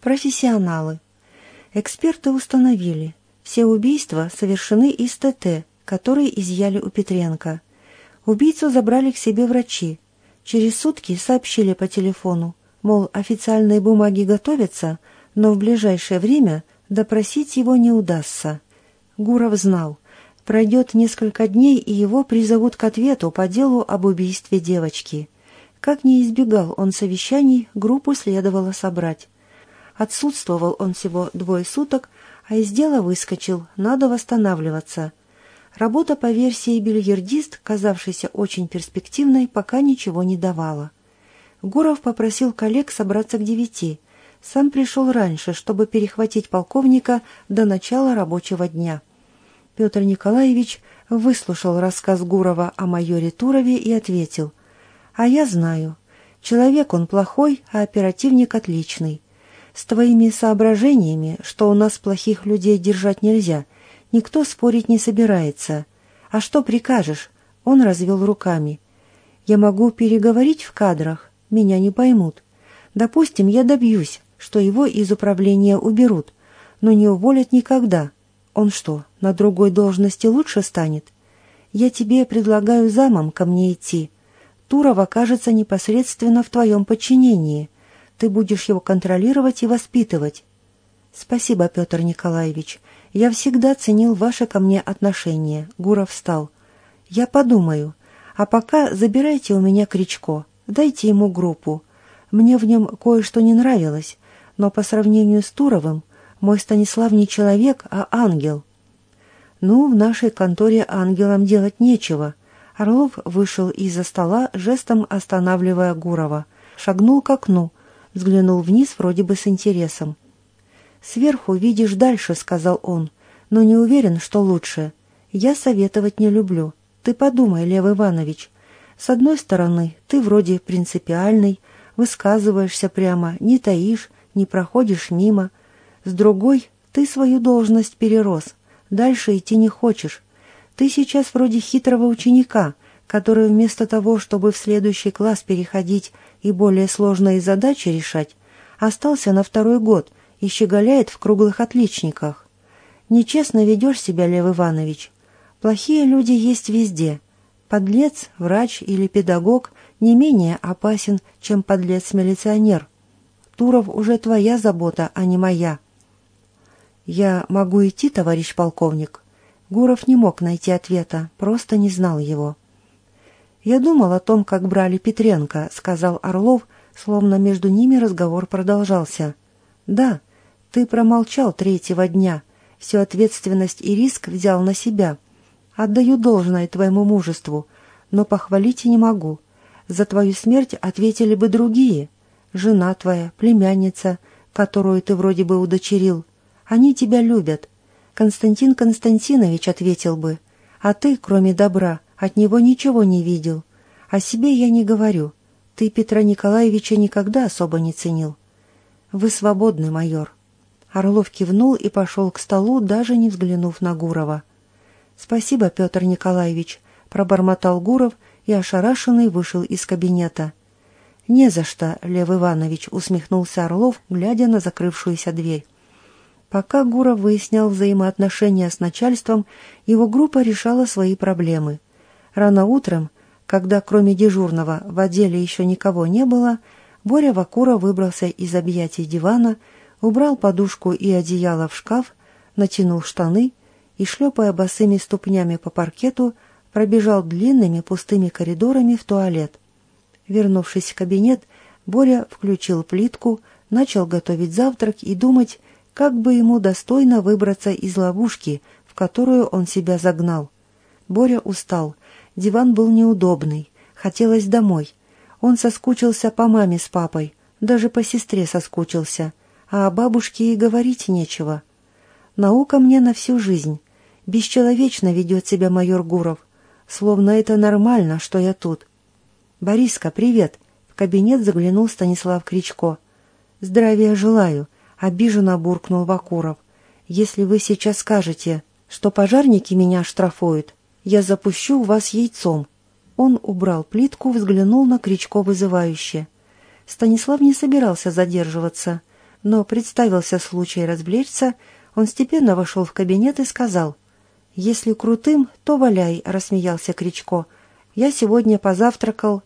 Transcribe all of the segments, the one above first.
Профессионалы. Эксперты установили, все убийства совершены из ТТ, которые изъяли у Петренко. Убийцу забрали к себе врачи. Через сутки сообщили по телефону, мол, официальные бумаги готовятся, но в ближайшее время допросить его не удастся. Гуров знал, пройдет несколько дней, и его призовут к ответу по делу об убийстве девочки. Как не избегал он совещаний, группу следовало собрать. Отсутствовал он всего двое суток, а из дела выскочил, надо восстанавливаться. Работа по версии бильярдист, казавшейся очень перспективной, пока ничего не давала. Гуров попросил коллег собраться к девяти. Сам пришел раньше, чтобы перехватить полковника до начала рабочего дня. Петр Николаевич выслушал рассказ Гурова о майоре Турове и ответил. «А я знаю. Человек он плохой, а оперативник отличный. С твоими соображениями, что у нас плохих людей держать нельзя, никто спорить не собирается. А что прикажешь? Он развел руками. Я могу переговорить в кадрах, меня не поймут. Допустим, я добьюсь, что его из управления уберут, но не уволят никогда. Он что, на другой должности лучше станет? Я тебе предлагаю замом ко мне идти. Туров окажется непосредственно в твоем подчинении — ты будешь его контролировать и воспитывать. Спасибо, Петр Николаевич. Я всегда ценил ваше ко мне отношение. Гуров встал. Я подумаю. А пока забирайте у меня Кричко. Дайте ему группу. Мне в нем кое-что не нравилось, но по сравнению с Туровым мой Станислав не человек, а ангел. Ну, в нашей конторе ангелам делать нечего. Орлов вышел из-за стола, жестом останавливая Гурова. Шагнул к окну, взглянул вниз вроде бы с интересом. «Сверху видишь дальше», — сказал он, — «но не уверен, что лучше. Я советовать не люблю. Ты подумай, Лев Иванович. С одной стороны, ты вроде принципиальный, высказываешься прямо, не таишь, не проходишь мимо. С другой, ты свою должность перерос, дальше идти не хочешь. Ты сейчас вроде хитрого ученика, который вместо того, чтобы в следующий класс переходить и более сложные задачи решать, остался на второй год и щеголяет в круглых отличниках. Нечестно ведешь себя, Лев Иванович. Плохие люди есть везде. Подлец, врач или педагог не менее опасен, чем подлец-милиционер. Туров уже твоя забота, а не моя. Я могу идти, товарищ полковник? Гуров не мог найти ответа, просто не знал его. «Я думал о том, как брали Петренко», — сказал Орлов, словно между ними разговор продолжался. «Да, ты промолчал третьего дня, всю ответственность и риск взял на себя. Отдаю должное твоему мужеству, но похвалить и не могу. За твою смерть ответили бы другие. Жена твоя, племянница, которую ты вроде бы удочерил. Они тебя любят. Константин Константинович ответил бы, а ты, кроме добра, — от него ничего не видел. О себе я не говорю. Ты Петра Николаевича никогда особо не ценил. Вы свободны, майор. Орлов кивнул и пошел к столу, даже не взглянув на Гурова. «Спасибо, Петр Николаевич», — пробормотал Гуров и ошарашенный вышел из кабинета. «Не за что, Лев Иванович», — усмехнулся Орлов, глядя на закрывшуюся дверь. Пока Гуров выяснял взаимоотношения с начальством, его группа решала свои проблемы — Рано утром, когда кроме дежурного в отделе еще никого не было, Боря Вакура выбрался из объятий дивана, убрал подушку и одеяло в шкаф, натянул штаны и, шлепая босыми ступнями по паркету, пробежал длинными пустыми коридорами в туалет. Вернувшись в кабинет, Боря включил плитку, начал готовить завтрак и думать, как бы ему достойно выбраться из ловушки, в которую он себя загнал. Боря устал, Диван был неудобный, хотелось домой. Он соскучился по маме с папой, даже по сестре соскучился, а о бабушке и говорить нечего. Наука мне на всю жизнь. Бесчеловечно ведет себя майор Гуров, словно это нормально, что я тут. «Бориска, привет!» В кабинет заглянул Станислав Кричко. «Здравия желаю!» — обиженно буркнул Вакуров. «Если вы сейчас скажете, что пожарники меня штрафуют, я запущу вас яйцом». Он убрал плитку, взглянул на Кричко вызывающе. Станислав не собирался задерживаться. но представился случай развлечься, он степенно вошел в кабинет и сказал, «Если крутым, то валяй», — рассмеялся Кричко. «Я сегодня позавтракал».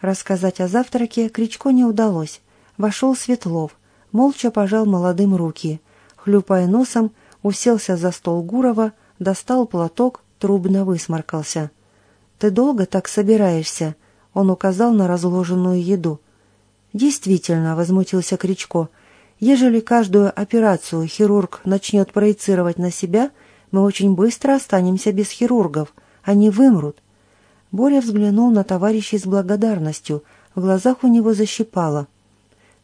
Рассказать о завтраке Кричко не удалось. Вошел Светлов, молча пожал молодым руки. Хлюпая носом, уселся за стол Гурова, достал платок, трубно высморкался. «Ты долго так собираешься?» Он указал на разложенную еду. «Действительно», — возмутился Кричко, — «ежели каждую операцию хирург начнет проецировать на себя, мы очень быстро останемся без хирургов. Они вымрут». Боря взглянул на товарищей с благодарностью, в глазах у него защипало.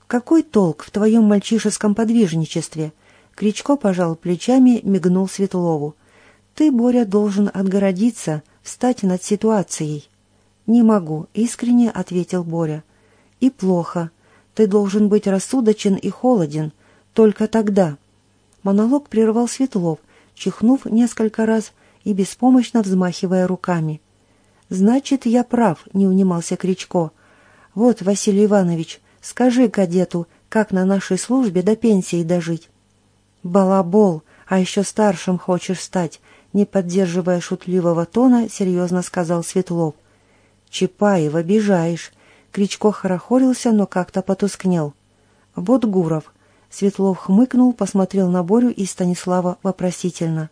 «Какой толк в твоем мальчишеском подвижничестве?» Кричко пожал плечами, мигнул Светлову. «Ты, Боря, должен отгородиться, встать над ситуацией». «Не могу», — искренне ответил Боря. «И плохо. Ты должен быть рассудочен и холоден. Только тогда». Монолог прервал Светлов, чихнув несколько раз и беспомощно взмахивая руками. «Значит, я прав», — не унимался Кричко. «Вот, Василий Иванович, скажи кадету, как на нашей службе до пенсии дожить». «Балабол, а еще старшим хочешь стать», — не поддерживая шутливого тона, серьезно сказал Светлов. «Чапаев, обижаешь!» Кричко хорохорился, но как-то потускнел. «Вот Гуров!» Светлов хмыкнул, посмотрел на Борю и Станислава вопросительно.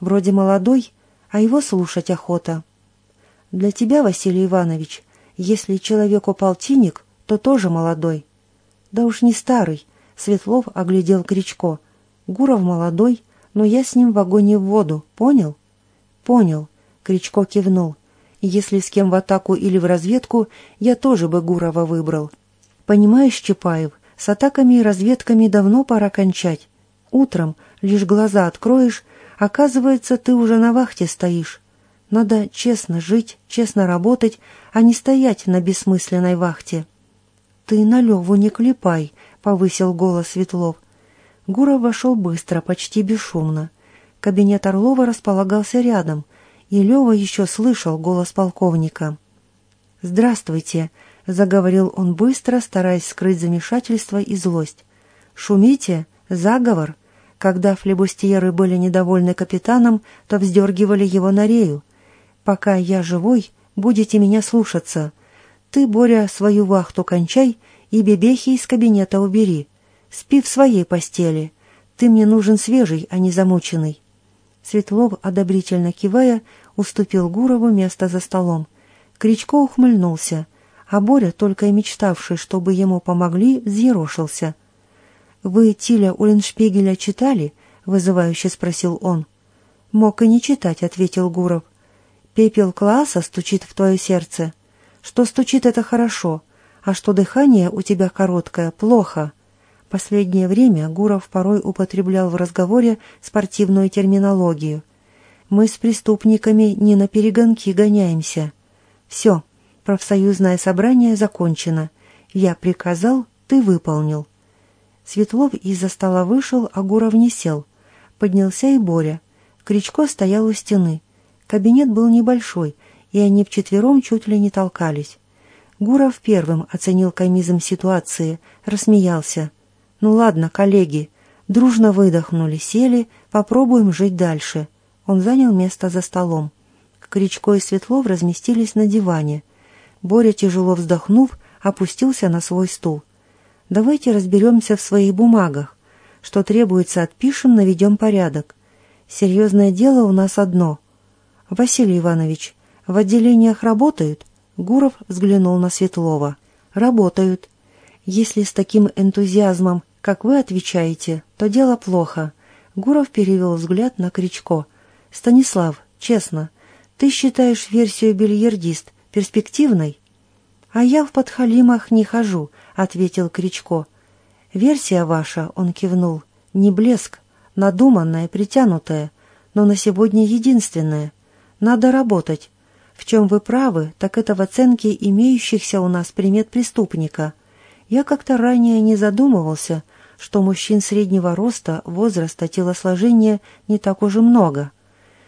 «Вроде молодой, а его слушать охота». «Для тебя, Василий Иванович, если человеку полтинник, то тоже молодой». «Да уж не старый», — Светлов оглядел Кричко. «Гуров молодой, но я с ним в огонь и в воду, понял?» «Понял», — Кричко кивнул. Если с кем в атаку или в разведку, я тоже бы Гурова выбрал. Понимаешь, Чапаев, с атаками и разведками давно пора кончать. Утром, лишь глаза откроешь, оказывается, ты уже на вахте стоишь. Надо честно жить, честно работать, а не стоять на бессмысленной вахте. «Ты на Леву не клепай», — повысил голос Светлов. Гуров вошел быстро, почти бесшумно. Кабинет Орлова располагался рядом, и Лева еще слышал голос полковника. «Здравствуйте», — заговорил он быстро, стараясь скрыть замешательство и злость. «Шумите? Заговор?» Когда флебустьеры были недовольны капитаном, то вздергивали его на рею. «Пока я живой, будете меня слушаться. Ты, Боря, свою вахту кончай и бебехи из кабинета убери. Спи в своей постели. Ты мне нужен свежий, а не замученный. Светлов, одобрительно кивая, уступил Гурову место за столом. Кричко ухмыльнулся, а Боря, только и мечтавший, чтобы ему помогли, взъерошился. «Вы Тиля Уллиншпегеля читали?» — вызывающе спросил он. «Мог и не читать», — ответил Гуров. «Пепел класса стучит в твое сердце. Что стучит, это хорошо, а что дыхание у тебя короткое, плохо». Последнее время Гуров порой употреблял в разговоре спортивную терминологию. «Мы с преступниками не на перегонки гоняемся. Все, профсоюзное собрание закончено. Я приказал, ты выполнил». Светлов из-за стола вышел, а Гуров не сел. Поднялся и Боря. Кричко стоял у стены. Кабинет был небольшой, и они вчетвером чуть ли не толкались. Гуров первым оценил комизм ситуации, рассмеялся. «Ну ладно, коллеги». Дружно выдохнули, сели, попробуем жить дальше. Он занял место за столом. Кричко и Светлов разместились на диване. Боря, тяжело вздохнув, опустился на свой стул. «Давайте разберемся в своих бумагах. Что требуется, отпишем, наведем порядок. Серьезное дело у нас одно. Василий Иванович, в отделениях работают?» Гуров взглянул на Светлова. «Работают. Если с таким энтузиазмом как вы отвечаете, то дело плохо. Гуров перевел взгляд на Кричко. Станислав, честно, ты считаешь версию бильярдист перспективной? А я в подхалимах не хожу, ответил Кричко. Версия ваша, он кивнул, не блеск, надуманная, притянутая, но на сегодня единственная. Надо работать. В чем вы правы, так это в оценке имеющихся у нас примет преступника. Я как-то ранее не задумывался, что мужчин среднего роста, возраста, телосложения не так уж и много.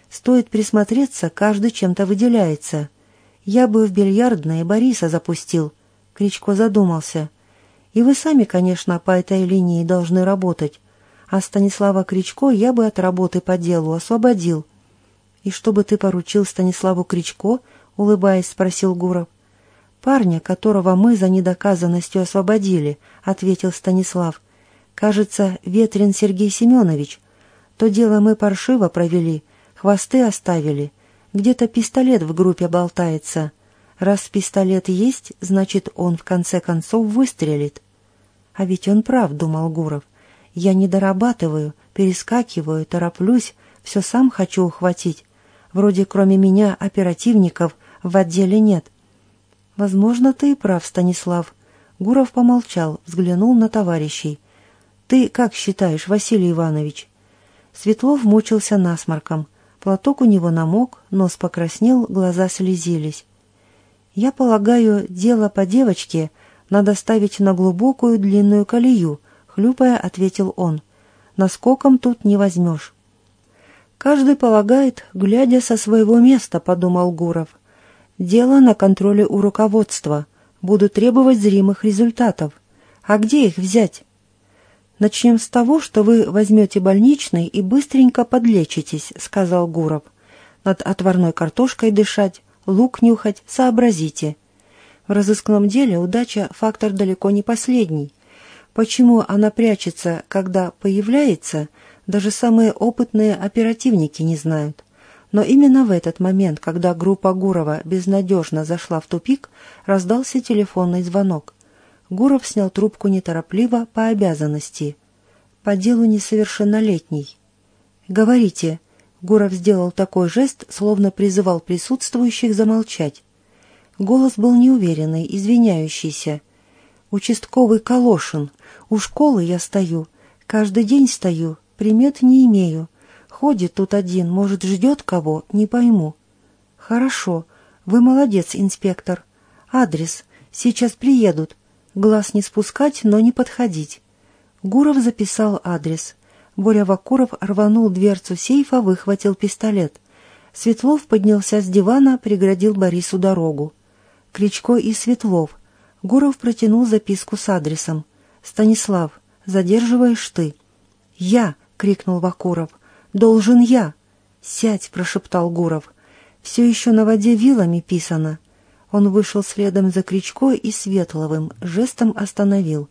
Стоит присмотреться, каждый чем-то выделяется. Я бы в бильярдное Бориса запустил. Кричко задумался. И вы сами, конечно, по этой линии должны работать. А Станислава Кричко я бы от работы по делу освободил». «И что бы ты поручил Станиславу Кричко?» — улыбаясь, спросил Гуров. «Парня, которого мы за недоказанностью освободили», — ответил Станислав. «Кажется, Ветрин Сергей Семенович. То дело мы паршиво провели, хвосты оставили. Где-то пистолет в группе болтается. Раз пистолет есть, значит, он в конце концов выстрелит». «А ведь он прав», — думал Гуров. «Я не дорабатываю, перескакиваю, тороплюсь, все сам хочу ухватить. Вроде кроме меня оперативников в отделе нет. «Возможно, ты и прав, Станислав». Гуров помолчал, взглянул на товарищей. «Ты как считаешь, Василий Иванович?» Светлов мучился насморком. Платок у него намок, нос покраснел, глаза слезились. «Я полагаю, дело по девочке надо ставить на глубокую длинную колею», — хлюпая ответил он. «Наскоком тут не возьмешь». «Каждый полагает, глядя со своего места», — подумал Гуров. Дело на контроле у руководства. Буду требовать зримых результатов. А где их взять? Начнем с того, что вы возьмете больничный и быстренько подлечитесь, сказал Гуров. Над отварной картошкой дышать, лук нюхать, сообразите. В разыскном деле удача – фактор далеко не последний. Почему она прячется, когда появляется, даже самые опытные оперативники не знают. Но именно в этот момент, когда группа Гурова безнадежно зашла в тупик, раздался телефонный звонок. Гуров снял трубку неторопливо по обязанности. По делу несовершеннолетний. «Говорите». Гуров сделал такой жест, словно призывал присутствующих замолчать. Голос был неуверенный, извиняющийся. «Участковый Калошин. У школы я стою. Каждый день стою. Примет не имею. Ходит тут один, может, ждет кого, не пойму. Хорошо, вы молодец, инспектор. Адрес. Сейчас приедут. Глаз не спускать, но не подходить. Гуров записал адрес. Боря Вакуров рванул дверцу сейфа, выхватил пистолет. Светлов поднялся с дивана, преградил Борису дорогу. Кричко и Светлов. Гуров протянул записку с адресом. «Станислав, задерживаешь ты». «Я!» — крикнул Вакуров. Должен я. Сядь, прошептал Гуров. Все еще на воде вилами писано. Он вышел следом за Кричко и Светловым, жестом остановил.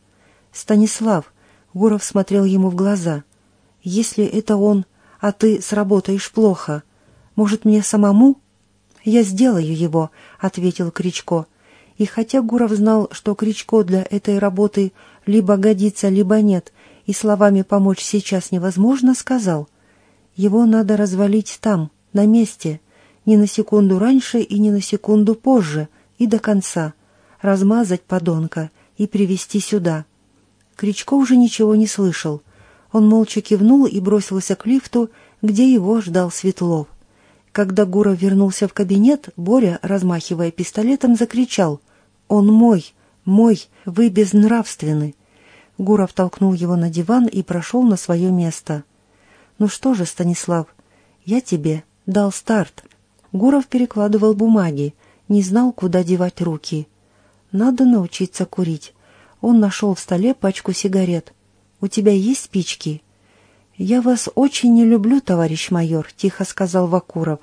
«Станислав!» — Гуров смотрел ему в глаза. «Если это он, а ты сработаешь плохо, может, мне самому?» «Я сделаю его», — ответил Кричко. И хотя Гуров знал, что Кричко для этой работы либо годится, либо нет, и словами помочь сейчас невозможно, сказал — его надо развалить там, на месте, не на секунду раньше и не на секунду позже, и до конца, размазать подонка и привести сюда. Кричко уже ничего не слышал. Он молча кивнул и бросился к лифту, где его ждал Светлов. Когда Гуров вернулся в кабинет, Боря, размахивая пистолетом, закричал «Он мой! Мой! Вы безнравственны!» Гуров толкнул его на диван и прошел на свое место. «Ну что же, Станислав, я тебе дал старт». Гуров перекладывал бумаги, не знал, куда девать руки. «Надо научиться курить». Он нашел в столе пачку сигарет. «У тебя есть спички?» «Я вас очень не люблю, товарищ майор», — тихо сказал Вакуров.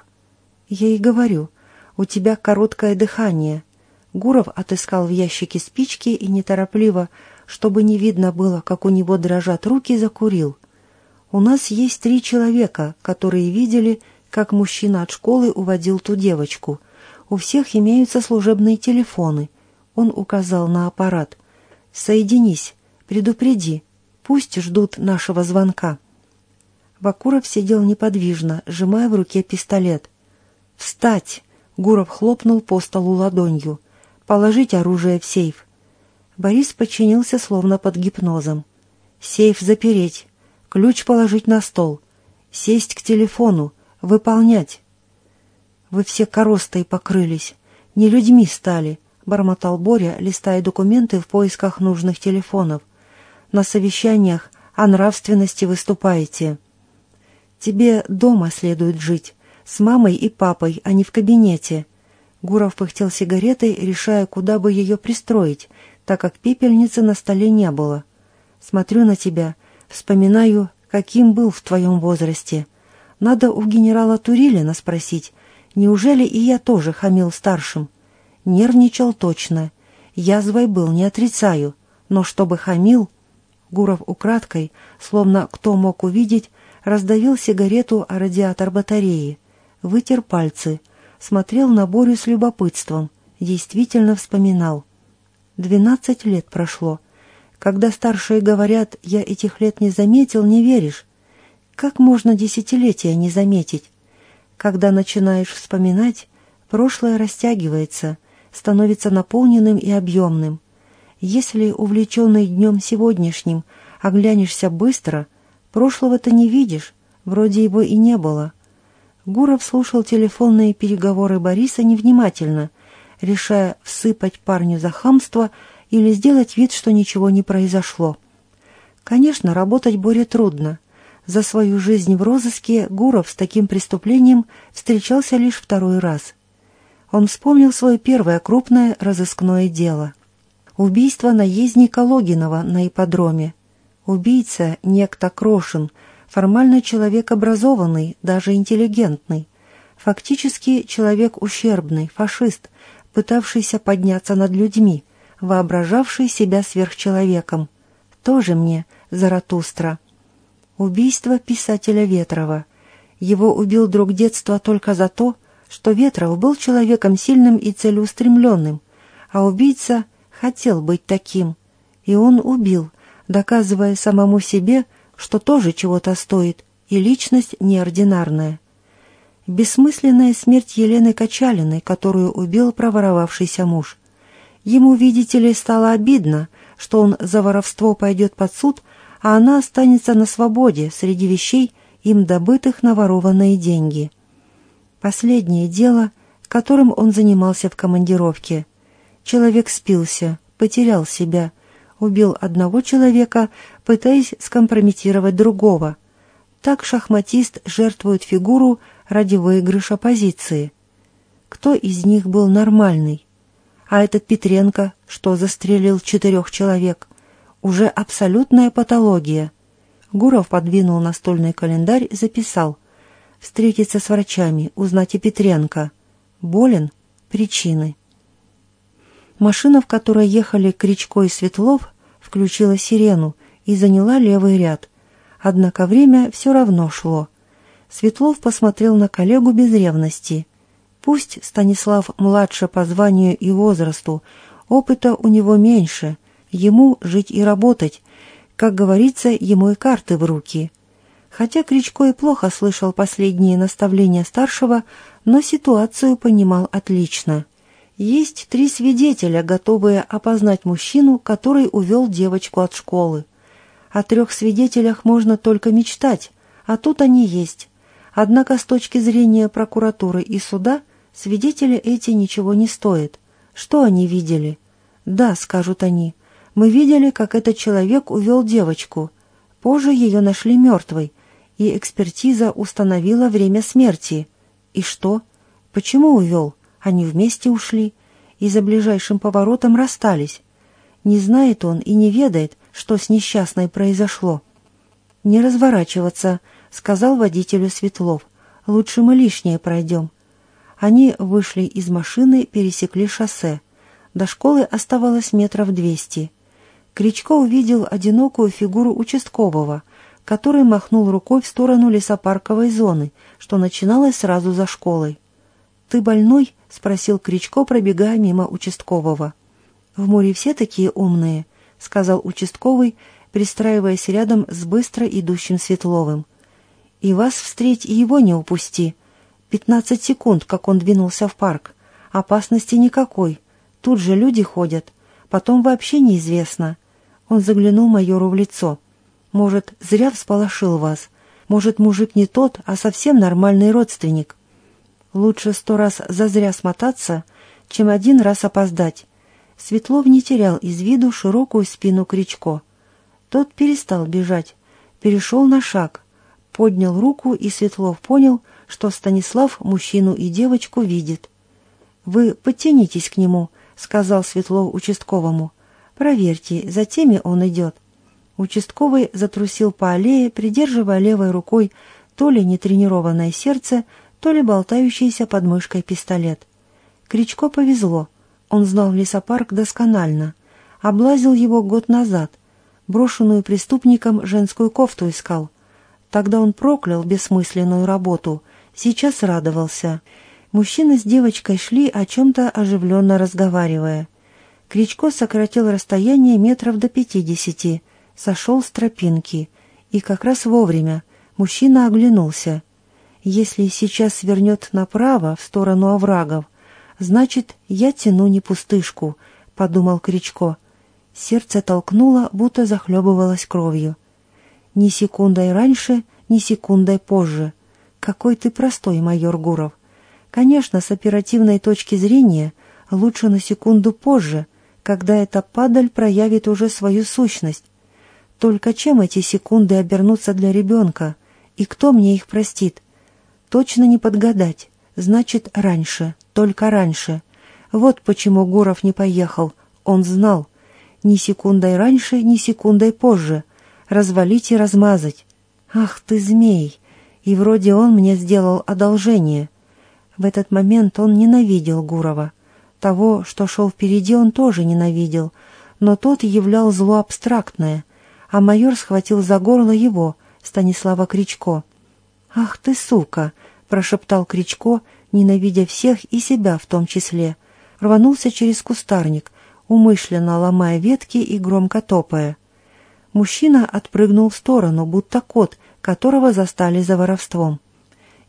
«Я и говорю, у тебя короткое дыхание». Гуров отыскал в ящике спички и неторопливо, чтобы не видно было, как у него дрожат руки, закурил. У нас есть три человека, которые видели, как мужчина от школы уводил ту девочку. У всех имеются служебные телефоны. Он указал на аппарат. «Соединись, предупреди, пусть ждут нашего звонка». Бакуров сидел неподвижно, сжимая в руке пистолет. «Встать!» — Гуров хлопнул по столу ладонью. «Положить оружие в сейф». Борис подчинился словно под гипнозом. «Сейф запереть. Ключ положить на стол. Сесть к телефону. Выполнять. Вы все коростой покрылись. Не людьми стали, бормотал Боря, листая документы в поисках нужных телефонов. На совещаниях о нравственности выступаете. Тебе дома следует жить, с мамой и папой, а не в кабинете. Гуров пыхтел сигаретой, решая, куда бы ее пристроить, так как пепельницы на столе не было. Смотрю на тебя, вспоминаю, каким был в твоем возрасте. Надо у генерала Турилина спросить, неужели и я тоже хамил старшим? Нервничал точно. Язвой был, не отрицаю, но чтобы хамил... Гуров украдкой, словно кто мог увидеть, раздавил сигарету о радиатор батареи, вытер пальцы, смотрел на Борю с любопытством, действительно вспоминал. Двенадцать лет прошло. Когда старшие говорят, я этих лет не заметил, не веришь. Как можно десятилетия не заметить? Когда начинаешь вспоминать, прошлое растягивается, становится наполненным и объемным. Если, увлеченный днем сегодняшним, оглянешься быстро, прошлого-то не видишь, вроде его и не было. Гуров слушал телефонные переговоры Бориса невнимательно, решая всыпать парню за хамство или сделать вид, что ничего не произошло. Конечно, работать Боре трудно. За свою жизнь в розыске Гуров с таким преступлением встречался лишь второй раз. Он вспомнил свое первое крупное разыскное дело. Убийство наездника Логинова на ипподроме. Убийца, некто Крошин, формально человек образованный, даже интеллигентный. Фактически человек ущербный, фашист, пытавшийся подняться над людьми, воображавший себя сверхчеловеком. Тоже мне Заратустра. Убийство писателя Ветрова. Его убил друг детства только за то, что Ветров был человеком сильным и целеустремленным, а убийца хотел быть таким. И он убил, доказывая самому себе, что тоже чего-то стоит, и личность неординарная. Бессмысленная смерть Елены Качалиной, которую убил проворовавшийся муж. Ему, видите ли, стало обидно, что он за воровство пойдет под суд, а она останется на свободе среди вещей, им добытых на ворованные деньги. Последнее дело, которым он занимался в командировке. Человек спился, потерял себя, убил одного человека, пытаясь скомпрометировать другого. Так шахматист жертвует фигуру ради выигрыша позиции. Кто из них был нормальный? А этот Петренко, что застрелил четырех человек, уже абсолютная патология. Гуров подвинул настольный календарь записал. Встретиться с врачами, узнать о Петренко. Болен? Причины. Машина, в которой ехали Кричко и Светлов, включила сирену и заняла левый ряд. Однако время все равно шло. Светлов посмотрел на коллегу без ревности. Пусть Станислав младше по званию и возрасту, опыта у него меньше, ему жить и работать, как говорится, ему и карты в руки. Хотя Кричко и плохо слышал последние наставления старшего, но ситуацию понимал отлично. Есть три свидетеля, готовые опознать мужчину, который увел девочку от школы. О трех свидетелях можно только мечтать, а тут они есть. Однако с точки зрения прокуратуры и суда свидетели эти ничего не стоят. Что они видели? Да, скажут они, мы видели, как этот человек увел девочку. Позже ее нашли мертвой, и экспертиза установила время смерти. И что? Почему увел? Они вместе ушли и за ближайшим поворотом расстались. Не знает он и не ведает, что с несчастной произошло. «Не разворачиваться», — сказал водителю Светлов. «Лучше мы лишнее пройдем». Они вышли из машины, пересекли шоссе. До школы оставалось метров двести. Кричко увидел одинокую фигуру участкового, который махнул рукой в сторону лесопарковой зоны, что начиналось сразу за школой. «Ты больной?» — спросил Кричко, пробегая мимо участкового. «В море все такие умные», — сказал участковый, пристраиваясь рядом с быстро идущим Светловым. «И вас встреть, и его не упусти. Пятнадцать секунд, как он двинулся в парк. Опасности никакой. Тут же люди ходят. Потом вообще неизвестно». Он заглянул майору в лицо. «Может, зря всполошил вас. Может, мужик не тот, а совсем нормальный родственник». Лучше сто раз зазря смотаться, чем один раз опоздать. Светлов не терял из виду широкую спину Кричко. Тот перестал бежать, перешел на шаг, поднял руку, и Светлов понял, что Станислав мужчину и девочку видит. «Вы подтянитесь к нему», — сказал Светлов участковому. Проверьте, за теми он идет». Участковый затрусил по аллее, придерживая левой рукой то ли нетренированное сердце, то ли болтающийся под мышкой пистолет. Кричко повезло. Он знал лесопарк досконально. Облазил его год назад. Брошенную преступником женскую кофту искал. Тогда он проклял бессмысленную работу. Сейчас радовался. Мужчина с девочкой шли, о чем-то оживленно разговаривая. Кричко сократил расстояние метров до пятидесяти, сошел с тропинки. И как раз вовремя мужчина оглянулся. Если сейчас свернет направо, в сторону оврагов, значит, я тяну не пустышку, — подумал Кричко. Сердце толкнуло, будто захлебывалось кровью. Ни секундой раньше, ни секундой позже. Какой ты простой, майор Гуров. Конечно, с оперативной точки зрения лучше на секунду позже, когда эта падаль проявит уже свою сущность. Только чем эти секунды обернутся для ребенка? И кто мне их простит? Точно не подгадать. Значит, раньше, только раньше. Вот почему Гуров не поехал. Он знал. Ни секундой раньше, ни секундой позже. Развалить и размазать. Ах ты, змей! И вроде он мне сделал одолжение. В этот момент он ненавидел Гурова. Того, что шел впереди, он тоже ненавидел, но тот являл зло абстрактное, а майор схватил за горло его, Станислава Кричко. «Ах ты, сука!» — прошептал Кричко, ненавидя всех и себя в том числе. Рванулся через кустарник, умышленно ломая ветки и громко топая. Мужчина отпрыгнул в сторону, будто кот, которого застали за воровством.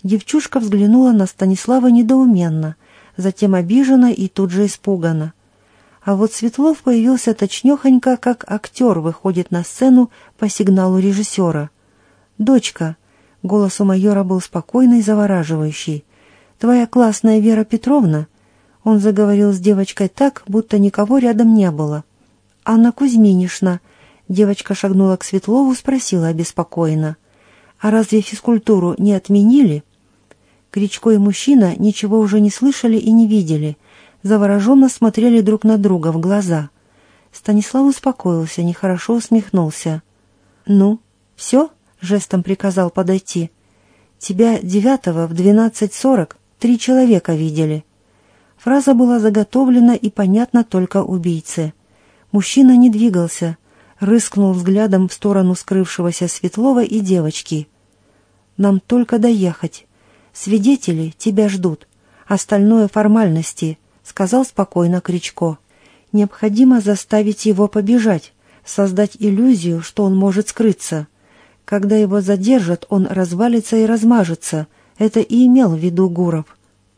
Девчушка взглянула на Станислава недоуменно, затем обиженно и тут же испуганно. А вот Светлов появился точнёхонько, как актер выходит на сцену по сигналу режиссера. «Дочка», — голос у майора был спокойный и завораживающий, «твоя классная Вера Петровна?» Он заговорил с девочкой так, будто никого рядом не было. «Анна Кузьминишна», — девочка шагнула к Светлову, спросила обеспокоенно, «А разве физкультуру не отменили?» Кричко и мужчина ничего уже не слышали и не видели, завороженно смотрели друг на друга в глаза. Станислав успокоился, нехорошо усмехнулся. «Ну, все?» — жестом приказал подойти. «Тебя девятого в двенадцать сорок три человека видели». Фраза была заготовлена и понятна только убийце. Мужчина не двигался, рыскнул взглядом в сторону скрывшегося Светлова и девочки. «Нам только доехать. Свидетели тебя ждут. Остальное формальности», — сказал спокойно Кричко. «Необходимо заставить его побежать, создать иллюзию, что он может скрыться. Когда его задержат, он развалится и размажется. Это и имел в виду Гуров.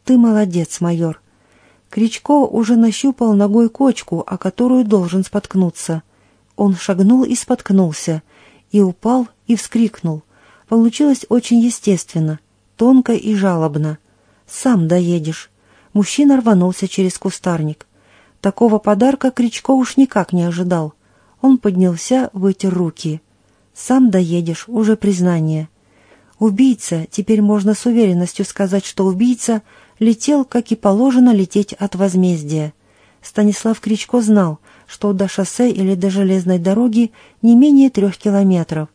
Ты молодец, майор». Кричко уже нащупал ногой кочку, о которую должен споткнуться. Он шагнул и споткнулся, и упал, и вскрикнул. Получилось очень естественно тонко и жалобно. «Сам доедешь». Мужчина рванулся через кустарник. Такого подарка Кричко уж никак не ожидал. Он поднялся, вытер руки. «Сам доедешь, уже признание». Убийца, теперь можно с уверенностью сказать, что убийца летел, как и положено лететь от возмездия. Станислав Кричко знал, что до шоссе или до железной дороги не менее трех километров.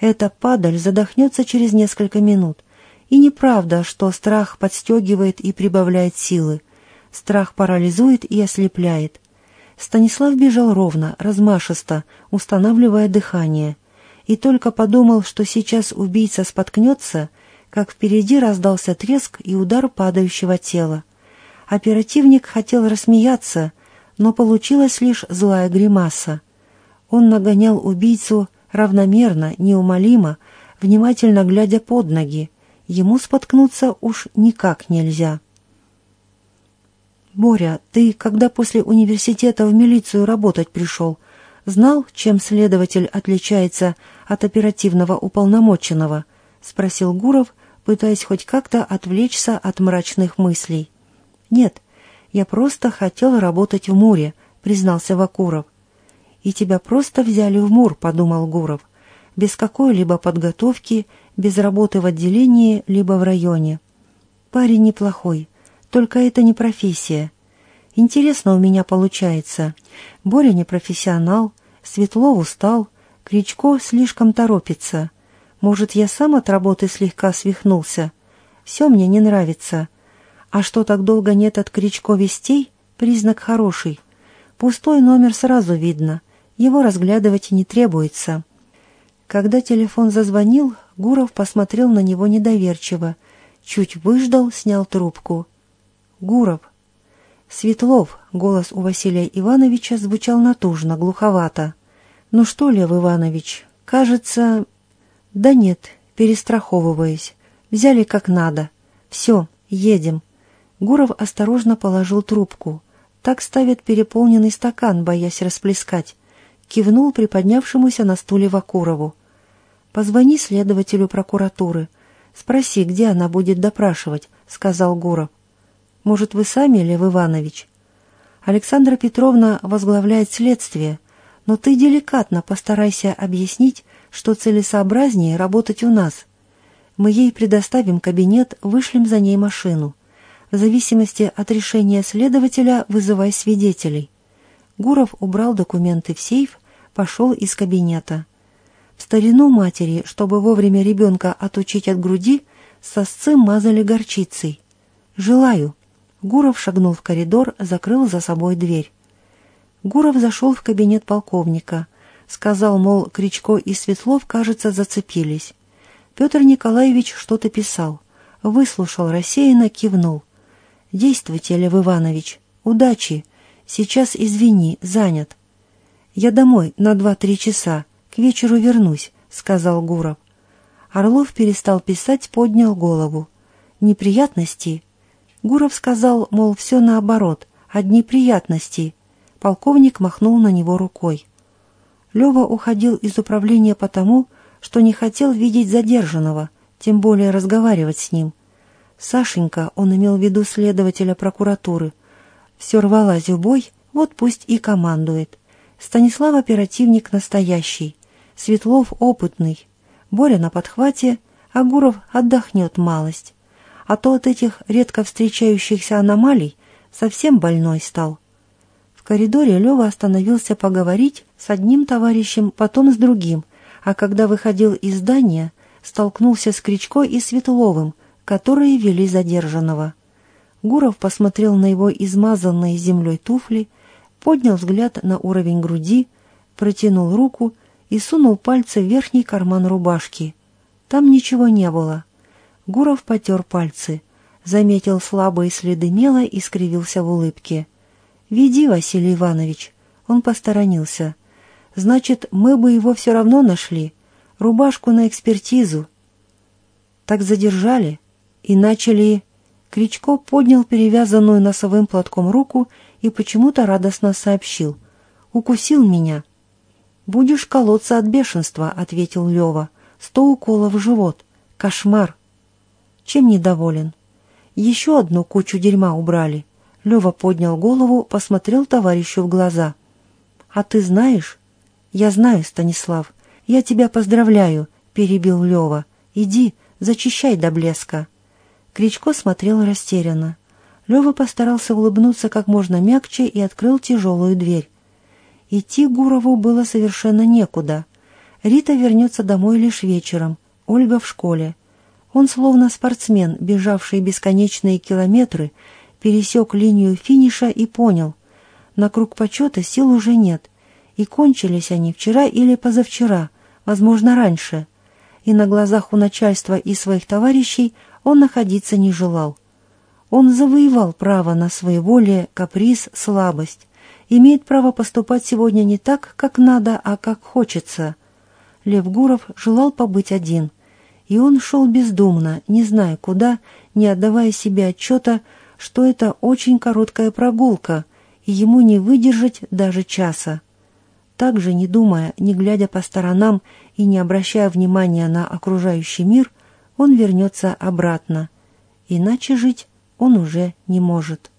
Эта падаль задохнется через несколько минут. И неправда, что страх подстегивает и прибавляет силы. Страх парализует и ослепляет. Станислав бежал ровно, размашисто, устанавливая дыхание. И только подумал, что сейчас убийца споткнется, как впереди раздался треск и удар падающего тела. Оперативник хотел рассмеяться, но получилась лишь злая гримаса. Он нагонял убийцу равномерно, неумолимо, внимательно глядя под ноги, Ему споткнуться уж никак нельзя. «Боря, ты когда после университета в милицию работать пришел, знал, чем следователь отличается от оперативного уполномоченного?» — спросил Гуров, пытаясь хоть как-то отвлечься от мрачных мыслей. «Нет, я просто хотел работать в Муре», — признался Вакуров. «И тебя просто взяли в Мур», — подумал Гуров, без какой-либо подготовки без работы в отделении либо в районе. Парень неплохой, только это не профессия. Интересно у меня получается. Боря не профессионал, Светлов устал, Кричко слишком торопится. Может, я сам от работы слегка свихнулся? Все мне не нравится. А что так долго нет от Кричко вестей? Признак хороший. Пустой номер сразу видно. Его разглядывать не требуется. Когда телефон зазвонил, Гуров посмотрел на него недоверчиво. Чуть выждал, снял трубку. «Гуров». «Светлов», — голос у Василия Ивановича звучал натужно, глуховато. «Ну что, Лев Иванович, кажется...» «Да нет, перестраховываясь. Взяли как надо. Все, едем». Гуров осторожно положил трубку. Так ставят переполненный стакан, боясь расплескать. Кивнул приподнявшемуся на стуле Вакурову. «Позвони следователю прокуратуры. Спроси, где она будет допрашивать», — сказал Гуров. «Может, вы сами, Лев Иванович?» «Александра Петровна возглавляет следствие, но ты деликатно постарайся объяснить, что целесообразнее работать у нас. Мы ей предоставим кабинет, вышлем за ней машину. В зависимости от решения следователя вызывай свидетелей». Гуров убрал документы в сейф, пошел из кабинета. Старину матери, чтобы вовремя ребенка отучить от груди, сосцы мазали горчицей. «Желаю». Гуров шагнул в коридор, закрыл за собой дверь. Гуров зашел в кабинет полковника. Сказал, мол, Кричко и Светлов, кажется, зацепились. Петр Николаевич что-то писал. Выслушал рассеянно, кивнул. «Действуйте, Лев Иванович. Удачи. Сейчас, извини, занят». «Я домой на два-три часа. Вечеру вернусь», — сказал Гуров. Орлов перестал писать, поднял голову. «Неприятности?» Гуров сказал, мол, все наоборот, одни приятности. Полковник махнул на него рукой. Лева уходил из управления потому, что не хотел видеть задержанного, тем более разговаривать с ним. Сашенька, он имел в виду следователя прокуратуры, все рвалась в бой, вот пусть и командует. Станислав оперативник настоящий, Светлов опытный, Боря на подхвате, а Гуров отдохнет малость. А то от этих редко встречающихся аномалий совсем больной стал. В коридоре Лева остановился поговорить с одним товарищем, потом с другим, а когда выходил из здания, столкнулся с Кричко и Светловым, которые вели задержанного. Гуров посмотрел на его измазанные землей туфли, поднял взгляд на уровень груди, протянул руку и сунул пальцы в верхний карман рубашки. Там ничего не было. Гуров потер пальцы, заметил слабые следы мела и скривился в улыбке. «Веди, Василий Иванович». Он посторонился. «Значит, мы бы его все равно нашли. Рубашку на экспертизу». «Так задержали и начали...» Кричко поднял перевязанную носовым платком руку и почему-то радостно сообщил. «Укусил меня». «Будешь колоться от бешенства», — ответил Лева. «Сто уколов в живот. Кошмар». «Чем недоволен?» «Еще одну кучу дерьма убрали». Лева поднял голову, посмотрел товарищу в глаза. «А ты знаешь?» «Я знаю, Станислав. Я тебя поздравляю», — перебил Лева. «Иди, зачищай до блеска». Кричко смотрел растерянно. Лева постарался улыбнуться как можно мягче и открыл тяжелую дверь. Идти Гурову было совершенно некуда. Рита вернется домой лишь вечером, Ольга в школе. Он, словно спортсмен, бежавший бесконечные километры, пересек линию финиша и понял. На круг почета сил уже нет, и кончились они вчера или позавчера, возможно, раньше. И на глазах у начальства и своих товарищей он находиться не желал. Он завоевал право на своеволие, каприз, слабость. Имеет право поступать сегодня не так, как надо, а как хочется. Лев Гуров желал побыть один. И он шел бездумно, не зная куда, не отдавая себе отчета, что это очень короткая прогулка, и ему не выдержать даже часа. Также, не думая, не глядя по сторонам и не обращая внимания на окружающий мир, он вернется обратно. Иначе жить он уже не может.